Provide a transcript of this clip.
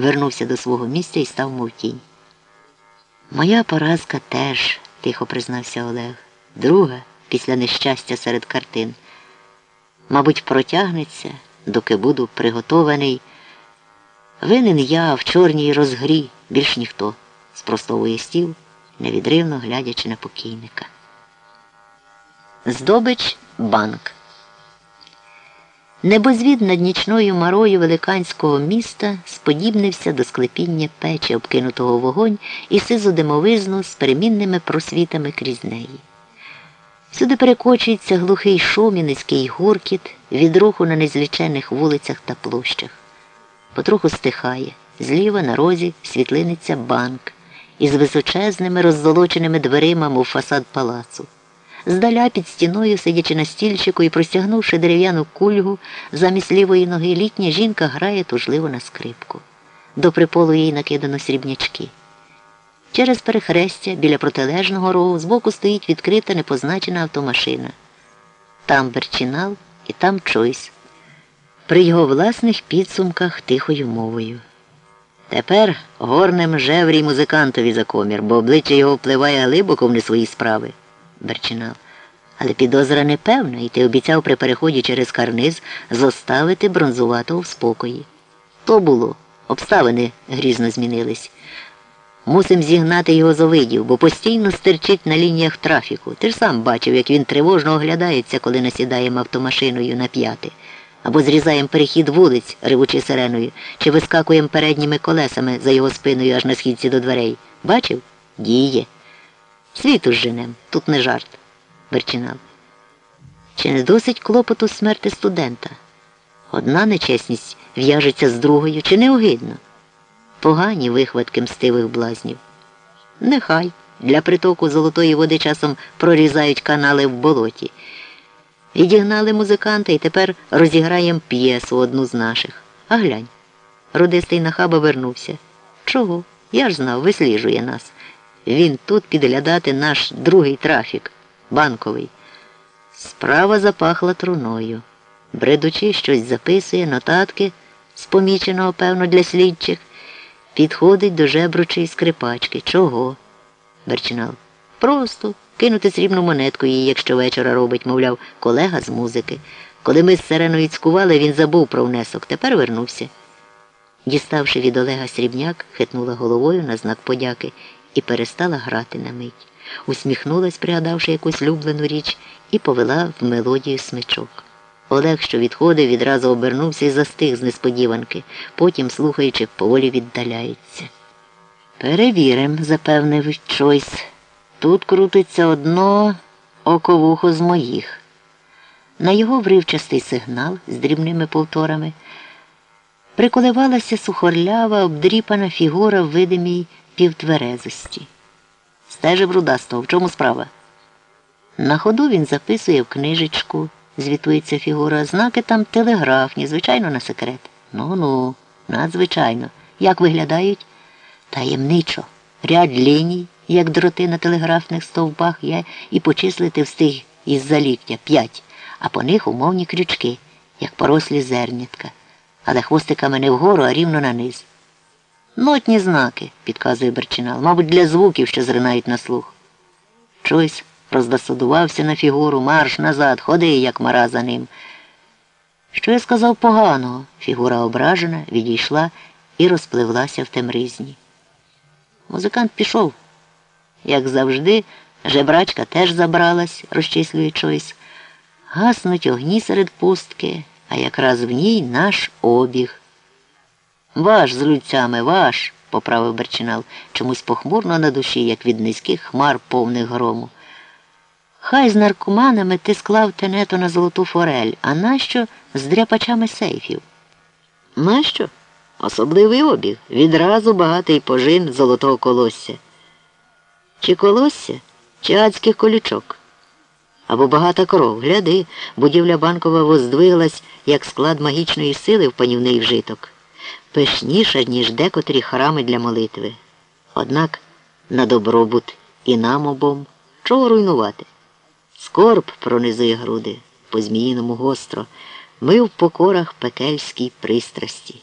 вернувся до свого місця і став мов тінь. Моя поразка теж, тихо признався Олег. Друга після нещастя серед картин. Мабуть, протягнеться, доки буду приготований. Винен я в чорній розгрі, більш ніхто, спростовує стіл, невідривно глядячи на покійника. Здобич банк. Небозвід над нічною марою великанського міста сподібнився до склепіння печі, обкинутого вогонь і сизу димовизну з перемінними просвітами крізь неї. Всюди перекочується глухий шум і низький гуркіт від руху на незлічених вулицях та площах. Потроху стихає. Зліва на розі світлиниться банк із височезними роззолоченими дверима, мов фасад палацу. Здаля під стіною, сидячи на стільчику і простягнувши дерев'яну кульгу, замість лівої ноги літня жінка грає тужливо на скрипку. До приполу їй накидано срібнячки. Через перехрестя біля протилежного рогу збоку стоїть відкрита непозначена автомашина. Там Берчинал і там Чойс. При його власних підсумках тихою мовою. Тепер горнем жеврій музикантові за комір, бо обличчя його впливає глибоко в не свої справи. Берчинал. Але підозра непевна, і ти обіцяв при переході через карниз зоставити бронзуватого в спокої. То було. Обставини грізно змінились. Мусим зігнати його з овидів, бо постійно стерчить на лініях трафіку. Ти ж сам бачив, як він тривожно оглядається, коли насідаємо автомашиною на п'яти, або зрізаємо перехід вулиць, ревучи сиреною, чи вискакуємо передніми колесами за його спиною аж на східці до дверей. Бачив? Діє. Світу женем, тут не жарт. Берчинал. Чи не досить клопоту смерти студента? Одна нечесність в'яжеться з другою, чи не огидно? Погані вихватки мстивих блазнів. Нехай для притоку золотої води часом прорізають канали в болоті. Відігнали музиканта і тепер розіграємо п'єсу одну з наших. А глянь. Родистий нахаба вернувся. Чого? Я ж знав, висліжує нас. Він тут підглядати наш другий трафік, банковий. Справа запахла труною. Бредучи щось записує, нотатки, споміченого, певно, для слідчих, підходить до жебручої скрипачки. Чого? Берчинал. Просто кинути срібну монетку їй, якщо вечора робить, мовляв, колега з музики. Коли ми з сиреною цькували, він забув про внесок, тепер вернувся. Діставши від Олега срібняк, хитнула головою на знак подяки і перестала грати на мить. Усміхнулась, пригадавши якусь люблену річ, і повела в мелодію смичок. Олег, що відходив, відразу обернувся і застиг з несподіванки, потім, слухаючи, поволі віддаляється. Перевірим, запевнив Чойс. Тут крутиться одно оковухо з моїх. На його вривчастий сигнал з дрібними повторами приколивалася сухорлява, обдріпана фігура в видимій півтверезості. Стежив рудастого. В чому справа? На ходу він записує в книжечку, звітується фігура, знаки там телеграфні, звичайно, на секрет. Ну ну, надзвичайно. Як виглядають? Таємничо. Ряд ліній, як дроти на телеграфних стовпах, я і почислити встиг із за ліктя п'ять, а по них умовні крючки, як порослі зернятка. Але хвостиками не вгору, а рівно на низ. Нотні знаки, підказує Берчинал, мабуть, для звуків, що зринають на слух. Чойсь роздосудувався на фігуру, марш назад, ходи, як мара за ним. Що я сказав поганого? Фігура ображена, відійшла і розпливлася в темризні. Музикант пішов. Як завжди, жебрачка теж забралась, розчислює Чойс. Гаснуть огні серед пустки, а якраз в ній наш обіг. Ваш з людцями, ваш, поправив Берчинал, чомусь похмурно на душі, як від низьких хмар повних грому. Хай з наркоманами ти склав тенето на золоту форель, а нащо з дряпачами сейфів? Нащо? Особливий обіг. Відразу багатий пожин золотого колосся. Чи колосся, чи адських колючок. Або багата кров. Гляди, будівля банкова воздвиглась, як склад магічної сили в панівний вжиток пишніша, ніж декотрі храми для молитви. Однак на добробут і нам обом чого руйнувати? Скорб пронизує груди, по зміїному гостро, ми в покорах пекельській пристрасті.